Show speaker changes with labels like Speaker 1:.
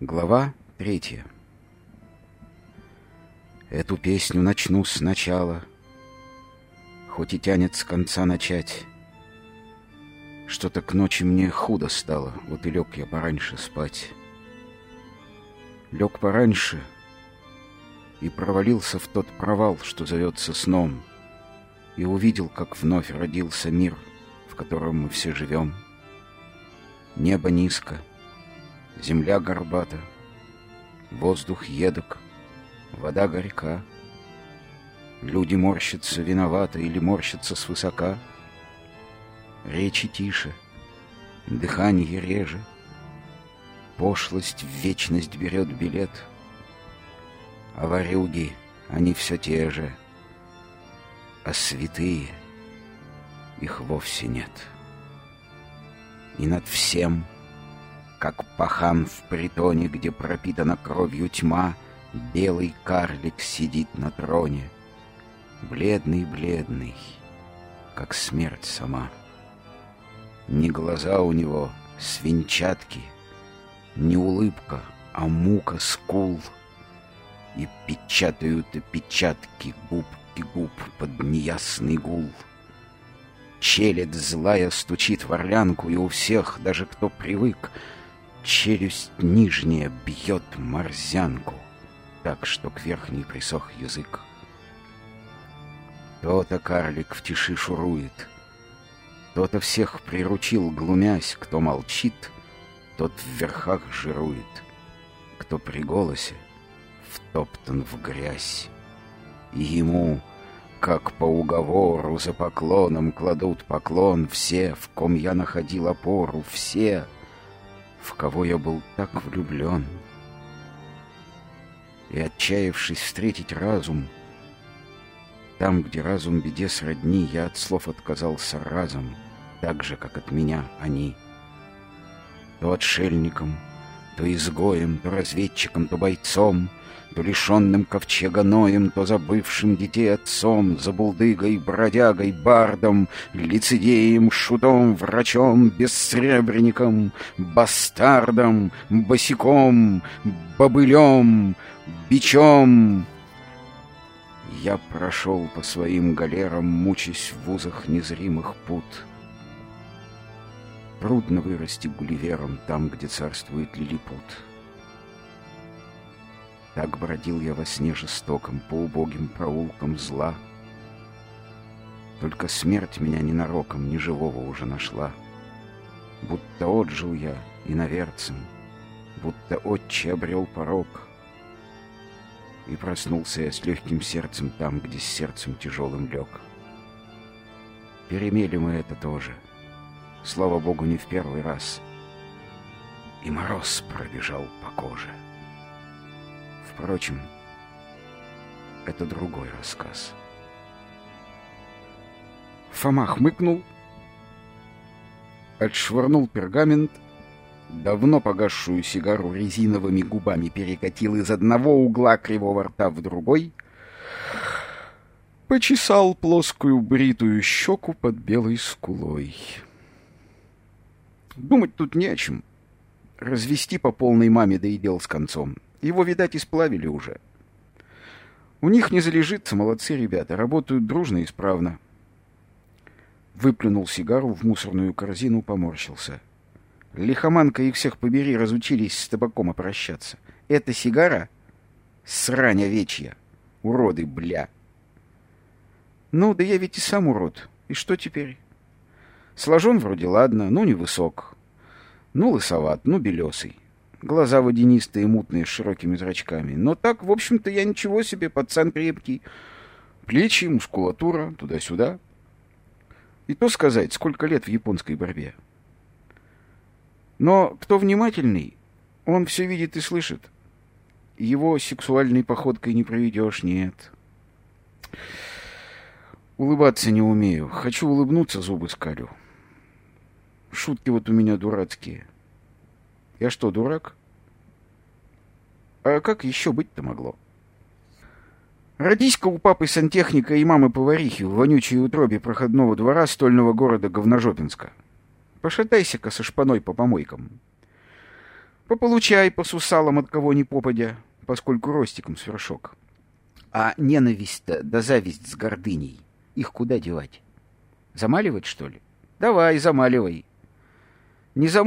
Speaker 1: Глава третья. Эту песню начну сначала, Хоть и тянет с конца начать. Что-то к ночи мне худо стало, Вот и лег я пораньше спать. Лег пораньше и провалился в тот провал, Что зовется сном, И увидел, как вновь родился мир, В котором мы все живем. Небо низко — Земля горбата, воздух едок, вода горька. Люди морщатся виновато или морщатся свысока. Речи тише, дыхание реже, Пошлость в вечность берет билет, А ворюги, они все те же, А святые их вовсе нет. И над всем — как пахан в притоне, где пропитана кровью тьма, Белый карлик сидит на троне, Бледный-бледный, как смерть сама. Не глаза у него свинчатки, Не улыбка, а мука скул, И печатают печатки губки губ под неясный гул. Челядь злая стучит в орлянку, И у всех, даже кто привык, Челюсть нижняя бьет морзянку, Так что к верхней присох язык. То-то карлик в тиши шурует, То-то всех приручил, глумясь, Кто молчит, тот в верхах жирует, Кто при голосе втоптан в грязь. И ему, как по уговору, за поклоном кладут поклон Все, в ком я находил опору, все — в кого я был так влюблен. И, отчаявшись встретить разум, там, где разум беде сродни, я от слов отказался разом, так же, как от меня они. То отшельником, то изгоем, то разведчиком, то бойцом — то лишенным ковчега Ноем, то забывшим детей отцом, забулдыгой, бродягой, бардом, лицедеем, шутом, врачом, бессребренником, бастардом, босиком, бобылем, бичом. Я прошел по своим галерам, мучаясь в вузах незримых пут. Трудно вырасти гулливером там, где царствует лилипут. Так бродил я во сне жестоком по убогим проулкам зла. Только смерть меня ненароком, ни живого уже нашла. Будто отжил я иноверцем, будто отче обрел порог. И проснулся я с легким сердцем там, где с сердцем тяжелым лег. Перемели мы это тоже. Слава Богу, не в первый раз. И мороз пробежал по коже. Впрочем, это другой рассказ. Фома хмыкнул, отшвырнул пергамент, давно погасшую сигару резиновыми губами перекатил из одного угла кривого рта в другой, почесал плоскую бритую щеку под белой скулой. Думать тут не о чем. Развести по полной маме да и дел с концом. Его, видать, исплавили уже. У них не залежится, молодцы ребята, работают дружно и исправно. Выплюнул сигару в мусорную корзину, поморщился. Лихоманка их всех побери, разучились с табаком обращаться. Эта сигара — срань овечья. Уроды, бля. Ну, да я ведь и сам урод. И что теперь? Сложен вроде ладно, ну невысок. Ну лысоват, ну белесый. Глаза водянистые, мутные, с широкими зрачками. Но так, в общем-то, я ничего себе, пацан крепкий. Плечи, мускулатура, туда-сюда. И то сказать, сколько лет в японской борьбе. Но кто внимательный, он все видит и слышит. Его сексуальной походкой не проведешь, нет. Улыбаться не умею. Хочу улыбнуться, зубы скалю. Шутки вот у меня дурацкие. Я что, дурак? А как еще быть-то могло? Родись-ка у папы сантехника и мамы поварихи в вонючей утробе проходного двора стольного города Говножопинска. Пошатайся-ка со шпаной по помойкам. Пополучай по сусалам от кого ни попадя, поскольку ростиком свершок. А ненависть-то да зависть с гордыней, их куда девать? Замаливать, что ли? Давай, замаливай. Не.